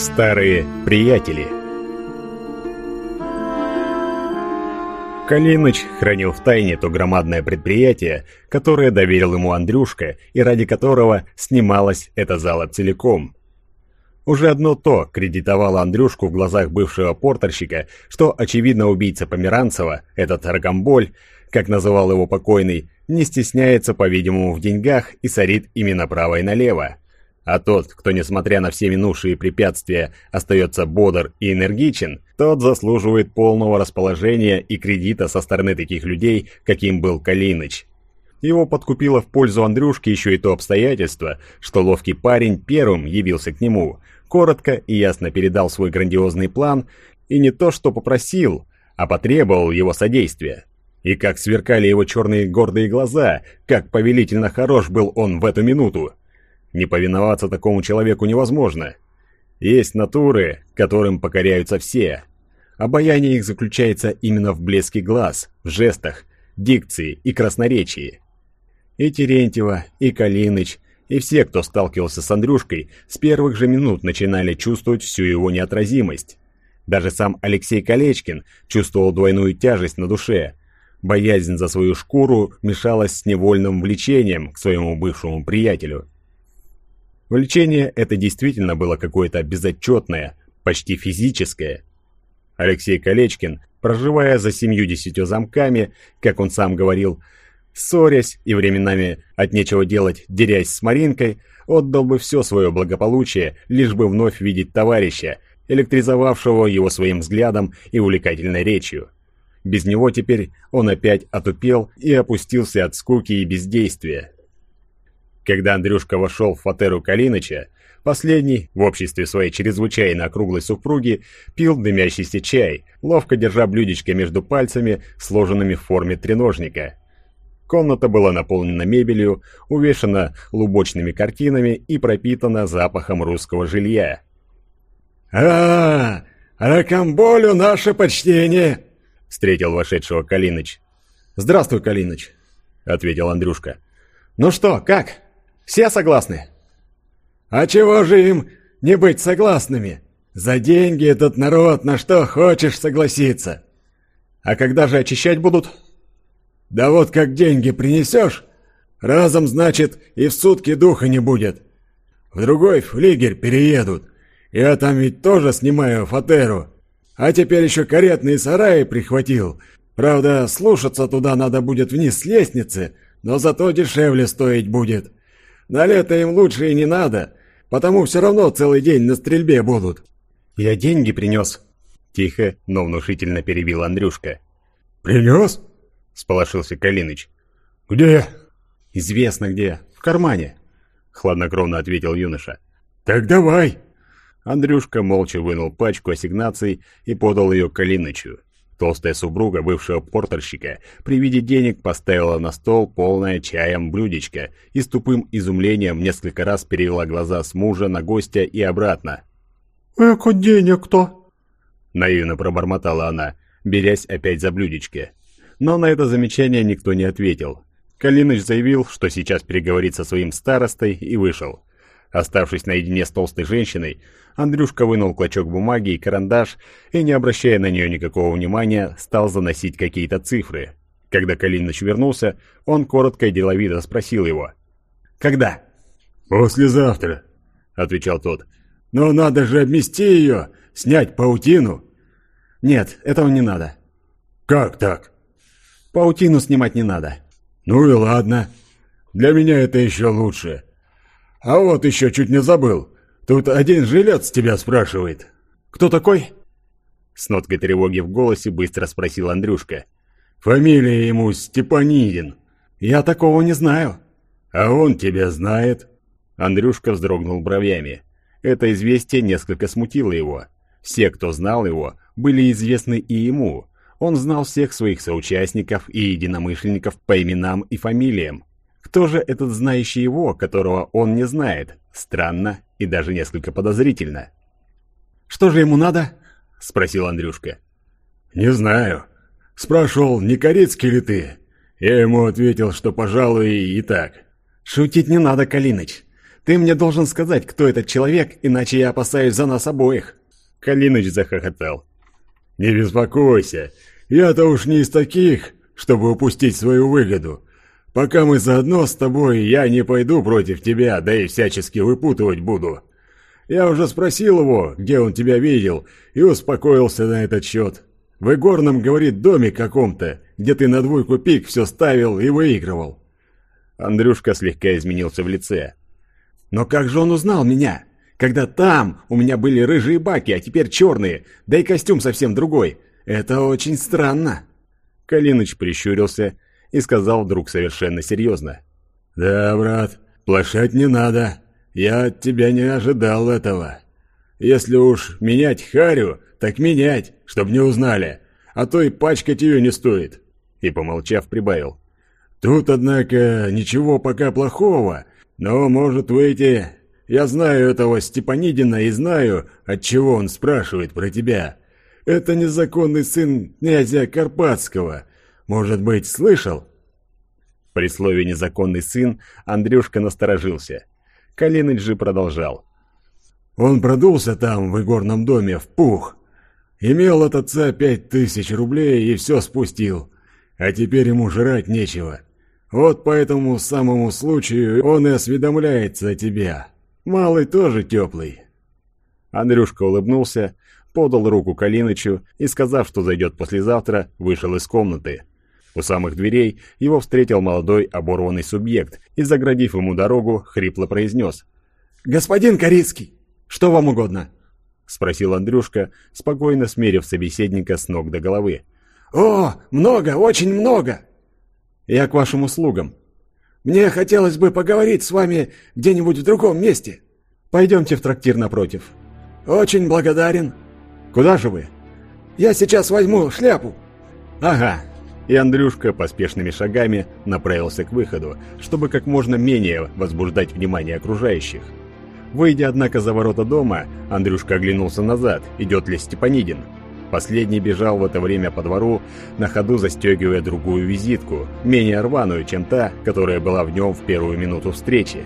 Старые приятели Калиныч хранил в тайне то громадное предприятие, которое доверил ему Андрюшка и ради которого снималась эта зала целиком. Уже одно то кредитовало Андрюшку в глазах бывшего портерщика, что, очевидно, убийца Померанцева, этот рогомболь, как называл его покойный, не стесняется, по-видимому, в деньгах и сорит ими направо и налево. А тот, кто, несмотря на все минувшие препятствия, остается бодр и энергичен, тот заслуживает полного расположения и кредита со стороны таких людей, каким был Калиныч. Его подкупило в пользу Андрюшки еще и то обстоятельство, что ловкий парень первым явился к нему, коротко и ясно передал свой грандиозный план, и не то что попросил, а потребовал его содействия. И как сверкали его черные гордые глаза, как повелительно хорош был он в эту минуту. Не повиноваться такому человеку невозможно. Есть натуры, которым покоряются все. Обаяние их заключается именно в блеске глаз, в жестах, дикции и красноречии. И Терентьева, и Калиныч, и все, кто сталкивался с Андрюшкой, с первых же минут начинали чувствовать всю его неотразимость. Даже сам Алексей Колечкин чувствовал двойную тяжесть на душе, Боязнь за свою шкуру мешалась с невольным влечением к своему бывшему приятелю. Влечение это действительно было какое-то безотчетное, почти физическое. Алексей Колечкин, проживая за семью-десятью замками, как он сам говорил, ссорясь и временами от нечего делать, дерясь с Маринкой, отдал бы все свое благополучие, лишь бы вновь видеть товарища, электризовавшего его своим взглядом и увлекательной речью. Без него теперь он опять отупел и опустился от скуки и бездействия. Когда Андрюшка вошел в фатеру Калиныча, последний, в обществе своей чрезвычайно округлой супруги, пил дымящийся чай, ловко держа блюдечко между пальцами, сложенными в форме треножника. Комната была наполнена мебелью, увешана лубочными картинами и пропитана запахом русского жилья. «А, -а Ракамболю наше почтение!» встретил вошедшего Калиныч. «Здравствуй, Калиныч», — ответил Андрюшка. «Ну что, как? Все согласны?» «А чего же им не быть согласными? За деньги этот народ на что хочешь согласиться». «А когда же очищать будут?» «Да вот как деньги принесешь, разом, значит, и в сутки духа не будет. В другой флигель переедут. Я там ведь тоже снимаю фатеру. А теперь еще каретные сараи прихватил. Правда, слушаться туда надо будет вниз с лестницы, но зато дешевле стоить будет. На лето им лучше и не надо, потому все равно целый день на стрельбе будут. Я деньги принес. Тихо, но внушительно перебил Андрюшка. «Принес?» — сполошился Калиныч. «Где?» «Известно где. В кармане», — хладнокровно ответил юноша. «Так давай!» Андрюшка молча вынул пачку ассигнаций и подал ее Калинычу. Толстая супруга бывшего портерщика при виде денег поставила на стол полное чаем блюдечко и с тупым изумлением несколько раз перевела глаза с мужа на гостя и обратно. «Эко денег-то?» Наивно пробормотала она, берясь опять за блюдечко. Но на это замечание никто не ответил. Калиныч заявил, что сейчас переговорит со своим старостой и вышел. Оставшись наедине с толстой женщиной, Андрюшка вынул клочок бумаги и карандаш и, не обращая на нее никакого внимания, стал заносить какие-то цифры. Когда Калиныч вернулся, он коротко и деловито спросил его. «Когда?» «Послезавтра», — отвечал тот. «Но надо же обмести ее, снять паутину». «Нет, этого не надо». «Как так?» «Паутину снимать не надо». «Ну и ладно. Для меня это еще лучше. А вот еще чуть не забыл. Тут один жилец тебя спрашивает. Кто такой? С ноткой тревоги в голосе быстро спросил Андрюшка. Фамилия ему Степанидин. Я такого не знаю. А он тебя знает. Андрюшка вздрогнул бровями. Это известие несколько смутило его. Все, кто знал его, были известны и ему. Он знал всех своих соучастников и единомышленников по именам и фамилиям. Кто же этот знающий его, которого он не знает? Странно и даже несколько подозрительно. «Что же ему надо?» — спросил Андрюшка. «Не знаю. Спрашивал, не корицкий ли ты?» Я ему ответил, что, пожалуй, и так. «Шутить не надо, Калиныч. Ты мне должен сказать, кто этот человек, иначе я опасаюсь за нас обоих!» Калиныч захохотал. «Не беспокойся, я-то уж не из таких, чтобы упустить свою выгоду. Пока мы заодно с тобой, я не пойду против тебя, да и всячески выпутывать буду. Я уже спросил его, где он тебя видел, и успокоился на этот счет. В игорном, говорит, доме каком-то, где ты на двойку пик все ставил и выигрывал». Андрюшка слегка изменился в лице. «Но как же он узнал меня? Когда там у меня были рыжие баки, а теперь черные, да и костюм совсем другой. Это очень странно». Калиныч прищурился и сказал вдруг совершенно серьезно. «Да, брат, плашать не надо. Я от тебя не ожидал этого. Если уж менять Харю, так менять, чтоб не узнали, а то и пачкать ее не стоит». И, помолчав, прибавил. «Тут, однако, ничего пока плохого, но может выйти... Я знаю этого Степанидина и знаю, от чего он спрашивает про тебя. Это незаконный сын князя Карпатского. Может быть, слышал?» При слове «незаконный сын» Андрюшка насторожился. Калиныч же продолжал. «Он продулся там, в игорном доме, в пух. Имел от отца пять тысяч рублей и все спустил. А теперь ему жрать нечего. Вот по этому самому случаю он и осведомляется о тебе. Малый тоже теплый». Андрюшка улыбнулся, подал руку Калинычу и, сказав, что зайдет послезавтра, вышел из комнаты. У самых дверей его встретил молодой оборванный субъект и, заградив ему дорогу, хрипло произнес. «Господин Корицкий, что вам угодно?» — спросил Андрюшка, спокойно смерив собеседника с ног до головы. «О, много, очень много!» «Я к вашим услугам. Мне хотелось бы поговорить с вами где-нибудь в другом месте. Пойдемте в трактир напротив». «Очень благодарен». «Куда же вы?» «Я сейчас возьму шляпу». «Ага, и Андрюшка поспешными шагами направился к выходу, чтобы как можно менее возбуждать внимание окружающих. Выйдя, однако, за ворота дома, Андрюшка оглянулся назад, идет ли Степанидин. Последний бежал в это время по двору, на ходу застегивая другую визитку, менее рваную, чем та, которая была в нем в первую минуту встречи.